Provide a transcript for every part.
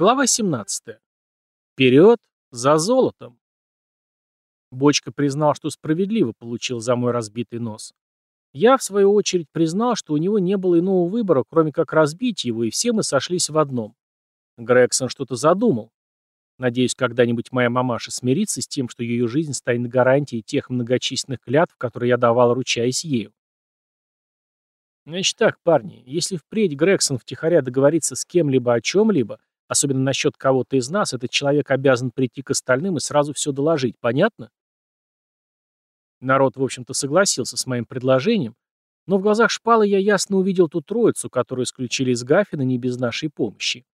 Глава 17. Вперед за золотом. Бочка признал, что справедливо получил за мой разбитый нос. Я, в свою очередь, признал, что у него не было иного выбора, кроме как разбить его, и все мы сошлись в одном. Грегсон что-то задумал. Надеюсь, когда-нибудь моя мамаша смирится с тем, что ее жизнь станет гарантией тех многочисленных клятв, которые я давал, ручаясь ею. Значит так, парни, если впредь Грегсон втихаря договорится с кем-либо о чем-либо, особенно насчет кого-то из нас, этот человек обязан прийти к остальным и сразу все доложить, понятно? Народ, в общем-то, согласился с моим предложением, но в глазах шпалы я ясно увидел ту троицу, которую исключили из Гафина не без нашей помощи.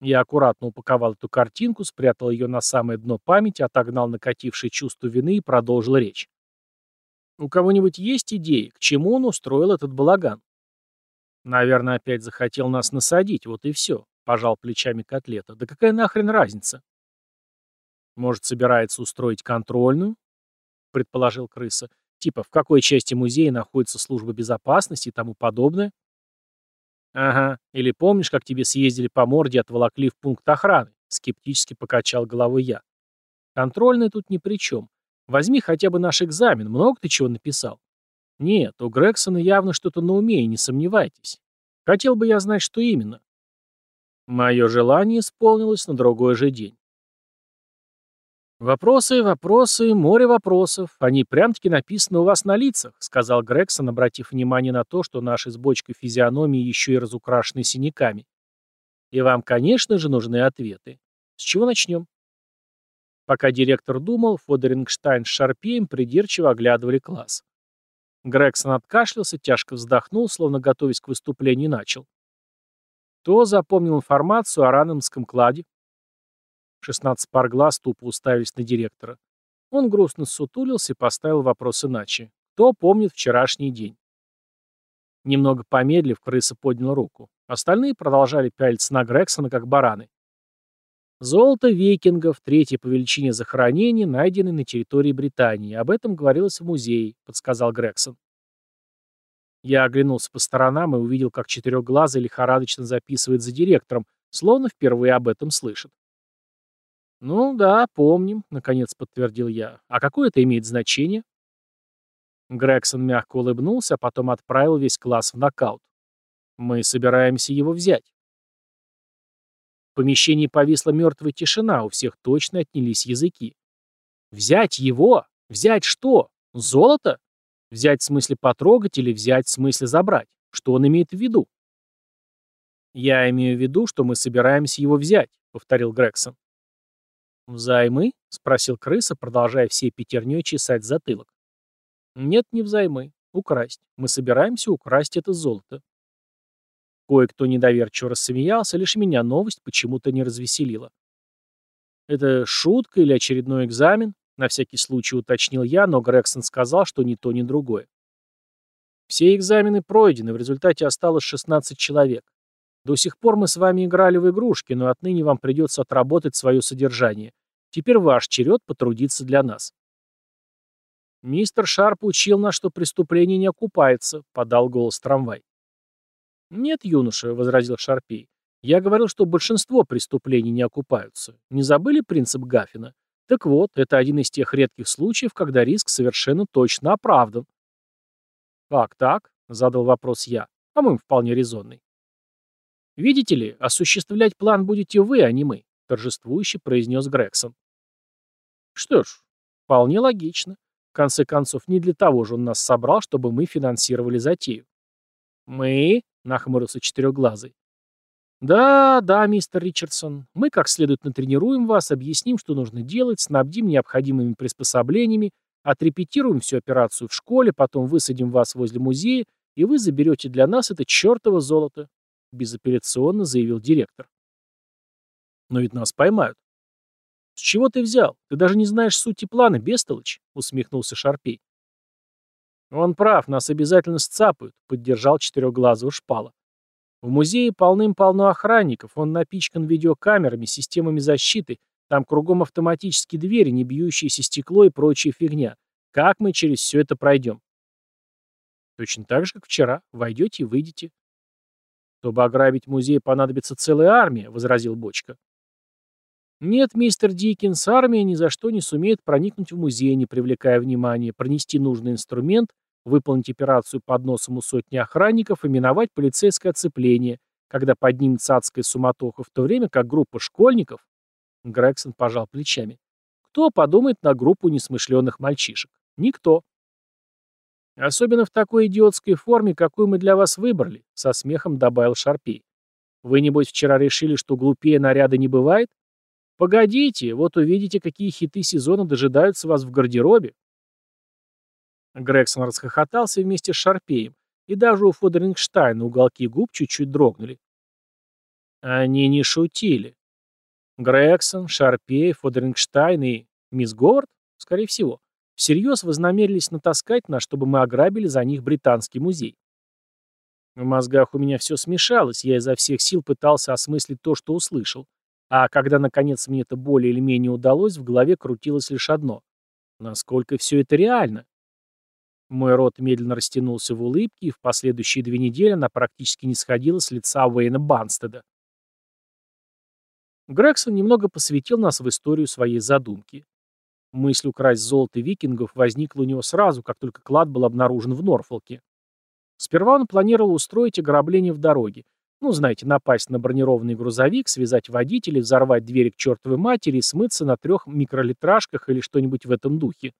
Я аккуратно упаковал эту картинку, спрятал ее на самое дно памяти, отогнал накатившее чувство вины и продолжил речь. У кого-нибудь есть идеи, к чему он устроил этот балаган? Наверное, опять захотел нас насадить, вот и все, пожал плечами котлета. Да какая нахрен разница? Может, собирается устроить контрольную? предположил крыса. Типа, в какой части музея находится служба безопасности и тому подобное? Ага, или помнишь, как тебе съездили по морде и отволокли в пункт охраны? Скептически покачал головой я. Контрольный тут ни при чем. Возьми хотя бы наш экзамен, много ты чего написал? Нет, у Грексона явно что-то на уме, и не сомневайтесь. Хотел бы я знать, что именно. Мое желание исполнилось на другой же день. «Вопросы, вопросы, море вопросов. Они прям-таки написаны у вас на лицах», — сказал Грегсон, обратив внимание на то, что наши с бочкой физиономии еще и разукрашены синяками. «И вам, конечно же, нужны ответы. С чего начнем?» Пока директор думал, Фодерингштайн с Шарпеем придирчиво оглядывали класс. Грегсон откашлялся, тяжко вздохнул, словно готовясь к выступлению, начал. Кто запомнил информацию о раномском кладе? 16 пар глаз тупо уставились на директора. Он грустно сутулился и поставил вопрос иначе. Кто помнит вчерашний день? Немного помедлив, крыса поднял руку. Остальные продолжали пялиться на Грексона, как бараны. Золото викингов, третье по величине захоронение, найдены на территории Британии. Об этом говорилось в музее, подсказал Грегсон. Я оглянулся по сторонам и увидел, как четырехглазый лихорадочно записывает за директором, словно впервые об этом слышит. «Ну да, помним», — наконец подтвердил я. «А какое это имеет значение?» Грегсон мягко улыбнулся, а потом отправил весь класс в нокаут. «Мы собираемся его взять». В помещении повисла мертвая тишина, у всех точно отнялись языки. «Взять его? Взять что? Золото? Взять в смысле потрогать или взять в смысле забрать? Что он имеет в виду?» «Я имею в виду, что мы собираемся его взять», — повторил Грегсон. «Взаймы?» — спросил крыса, продолжая всей пятерней чесать затылок. «Нет, не взаймы. Украсть. Мы собираемся украсть это золото». Кое-кто недоверчиво рассмеялся, лишь меня новость почему-то не развеселила. «Это шутка или очередной экзамен?» — на всякий случай уточнил я, но Грегсон сказал, что ни то, ни другое. Все экзамены пройдены, в результате осталось 16 человек. До сих пор мы с вами играли в игрушки, но отныне вам придется отработать свое содержание. Теперь ваш черед потрудиться для нас. Мистер Шарп учил нас, что преступление не окупается, подал голос трамвай. «Нет, юноша», — возразил Шарпей. «Я говорил, что большинство преступлений не окупаются. Не забыли принцип Гаффина? Так вот, это один из тех редких случаев, когда риск совершенно точно оправдан». «Как так?» — задал вопрос я, по-моему, вполне резонный. «Видите ли, осуществлять план будете вы, а не мы», — торжествующе произнес Грегсон. «Что ж, вполне логично. В конце концов, не для того же он нас собрал, чтобы мы финансировали затею». «Мы?» — нахмурился четырехглазый. «Да, да, мистер Ричардсон, мы как следует натренируем вас, объясним, что нужно делать, снабдим необходимыми приспособлениями, отрепетируем всю операцию в школе, потом высадим вас возле музея, и вы заберете для нас это чертово золото безапелляционно заявил директор. Но ведь нас поймают. С чего ты взял? Ты даже не знаешь сути плана, бестолочь, усмехнулся Шарпей. Он прав, нас обязательно сцапают, поддержал четырехглазого шпала. В музее полным-полно охранников, он напичкан видеокамерами, системами защиты, там кругом автоматические двери, не бьющиеся стекло и прочая фигня. Как мы через все это пройдем? Точно так же, как вчера. Войдете и выйдете. «Чтобы ограбить музей, понадобится целая армия», — возразил Бочка. Нет, мистер Диккенс, армия ни за что не сумеет проникнуть в музей, не привлекая внимания, пронести нужный инструмент, выполнить операцию под носом у сотни охранников и миновать полицейское оцепление, когда поднимется адская суматоха, в то время как группа школьников... Грегсон пожал плечами. Кто подумает на группу несмышленных мальчишек? Никто. Особенно в такой идиотской форме, какую мы для вас выбрали, со смехом добавил Шарпей. Вы, небось, вчера решили, что глупее наряда не бывает? Погодите, вот увидите, какие хиты сезона дожидаются вас в гардеробе. Грегсон расхохотался вместе с Шарпеем, и даже у Фодерингштайна уголки губ чуть-чуть дрогнули. Они не шутили. Грегсон, Шарпей, Фодерингштайн и мисс Говард, скорее всего, всерьез вознамерились натаскать нас, чтобы мы ограбили за них британский музей. В мозгах у меня все смешалось, я изо всех сил пытался осмыслить то, что услышал. А когда, наконец, мне это более или менее удалось, в голове крутилось лишь одно. Насколько все это реально? Мой рот медленно растянулся в улыбке, и в последующие две недели она практически не сходила с лица Уэйна Банстеда. Грегсон немного посвятил нас в историю своей задумки. Мысль украсть золото викингов возникла у него сразу, как только клад был обнаружен в Норфолке. Сперва он планировал устроить ограбление в дороге. Ну, знаете, напасть на бронированный грузовик, связать водителей, взорвать двери к чертовой матери и смыться на трех микролитражках или что-нибудь в этом духе.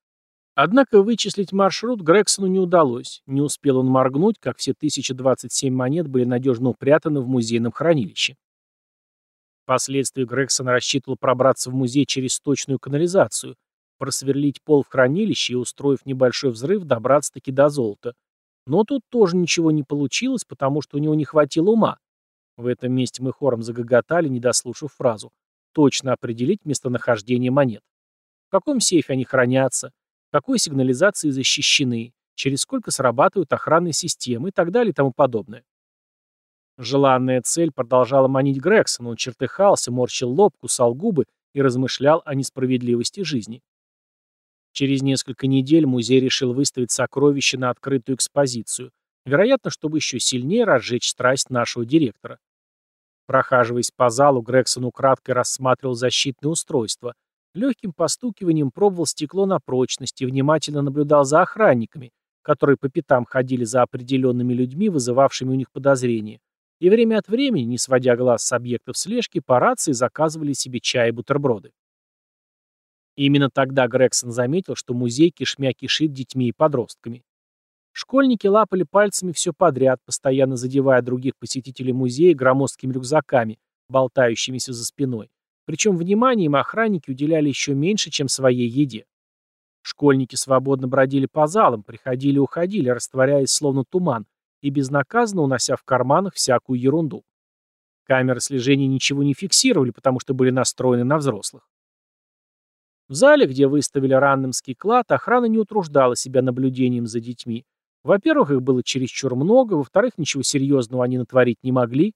Однако вычислить маршрут Грексону не удалось. Не успел он моргнуть, как все 1027 монет были надежно упрятаны в музейном хранилище. Впоследствии Грегсон рассчитывал пробраться в музей через сточную канализацию, просверлить пол в хранилище и, устроив небольшой взрыв, добраться-таки до золота. Но тут тоже ничего не получилось, потому что у него не хватило ума. В этом месте мы хором загоготали, не дослушав фразу. Точно определить местонахождение монет. В каком сейфе они хранятся, какой сигнализации защищены, через сколько срабатывают охранные системы и так далее и тому подобное. Желанная цель продолжала манить Грегсона, он чертыхался, морщил лоб, кусал губы и размышлял о несправедливости жизни. Через несколько недель музей решил выставить сокровища на открытую экспозицию, вероятно, чтобы еще сильнее разжечь страсть нашего директора. Прохаживаясь по залу, Грегсон украдкой рассматривал защитные устройства, Легким постукиванием пробовал стекло на прочность и внимательно наблюдал за охранниками, которые по пятам ходили за определенными людьми, вызывавшими у них подозрения, и время от времени, не сводя глаз с объектов слежки, по рации заказывали себе чай и бутерброды. именно тогда Грегсон заметил, что музей кишмя кишит детьми и подростками. Школьники лапали пальцами все подряд, постоянно задевая других посетителей музея громоздкими рюкзаками, болтающимися за спиной, причем внимание им охранники уделяли еще меньше, чем своей еде. Школьники свободно бродили по залам, приходили и уходили, растворяясь словно туман, и безнаказанно унося в карманах всякую ерунду. Камеры слежения ничего не фиксировали, потому что были настроены на взрослых. В зале, где выставили раннемский клад, охрана не утруждала себя наблюдением за детьми. Во-первых, их было чересчур много, во-вторых, ничего серьезного они натворить не могли.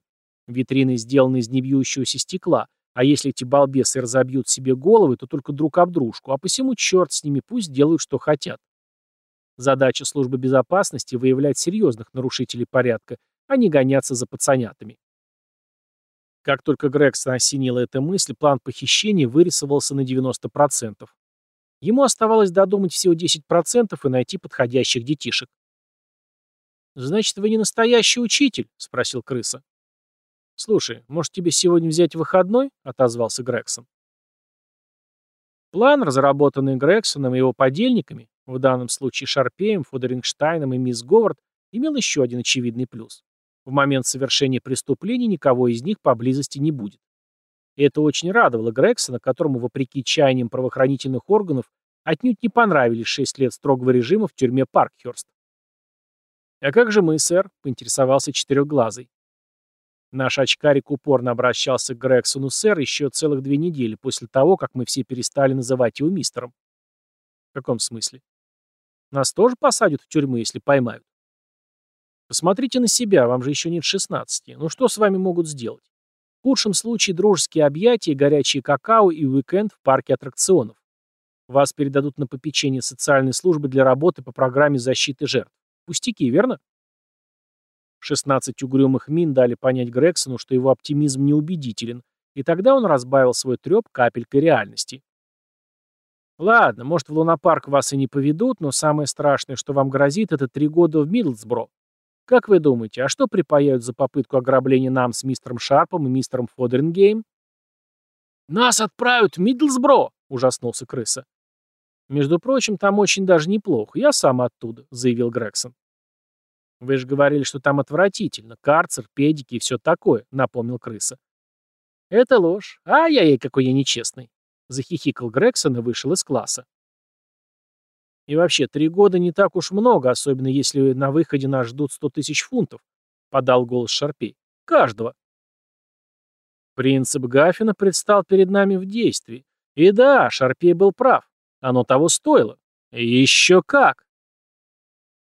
Витрины сделаны из небьющегося стекла, а если эти балбесы разобьют себе головы, то только друг об дружку, а посему черт с ними, пусть делают, что хотят. Задача службы безопасности – выявлять серьезных нарушителей порядка, а не гоняться за пацанятами. Как только Грегсон осенила эта мысль, план похищения вырисовался на 90%. Ему оставалось додумать всего 10% и найти подходящих детишек. «Значит, вы не настоящий учитель?» – спросил крыса. «Слушай, может тебе сегодня взять выходной?» — отозвался Грегсон. План, разработанный Грегсоном и его подельниками, в данном случае Шарпеем, Фодерингштайном и мисс Говард, имел еще один очевидный плюс. В момент совершения преступления никого из них поблизости не будет. И это очень радовало Грегсона, которому, вопреки чаяниям правоохранительных органов, отнюдь не понравились шесть лет строгого режима в тюрьме Паркхерст. «А как же мы, сэр?» — поинтересовался четырехглазый. Наш очкарик упорно обращался к Грексону сэр еще целых две недели после того, как мы все перестали называть его мистером. В каком смысле? Нас тоже посадят в тюрьму, если поймают? Посмотрите на себя, вам же еще нет 16. Ну что с вами могут сделать? В худшем случае дружеские объятия, горячие какао и уикенд в парке аттракционов. Вас передадут на попечение социальной службы для работы по программе защиты жертв. Пустяки, верно? 16 угрюмых мин дали понять Грексону, что его оптимизм неубедителен, и тогда он разбавил свой треп капелькой реальности. Ладно, может, в лунопарк вас и не поведут, но самое страшное, что вам грозит, это три года в Мидлсбро. Как вы думаете, а что припаяют за попытку ограбления нам с мистером Шарпом и мистером Фодерингейм? «Нас отправят в Мидлсбро!» — ужаснулся крыса. «Между прочим, там очень даже неплохо. Я сам оттуда», — заявил Грегсон. «Вы же говорили, что там отвратительно. Карцер, педики и все такое», — напомнил крыса. «Это ложь. Ай-яй-яй, какой я нечестный!» — захихикал Грегсон и вышел из класса. И вообще, три года не так уж много, особенно если на выходе нас ждут сто тысяч фунтов, — подал голос Шарпей. Каждого. Принцип Гаффина предстал перед нами в действии. И да, Шарпей был прав. Оно того стоило. Еще как!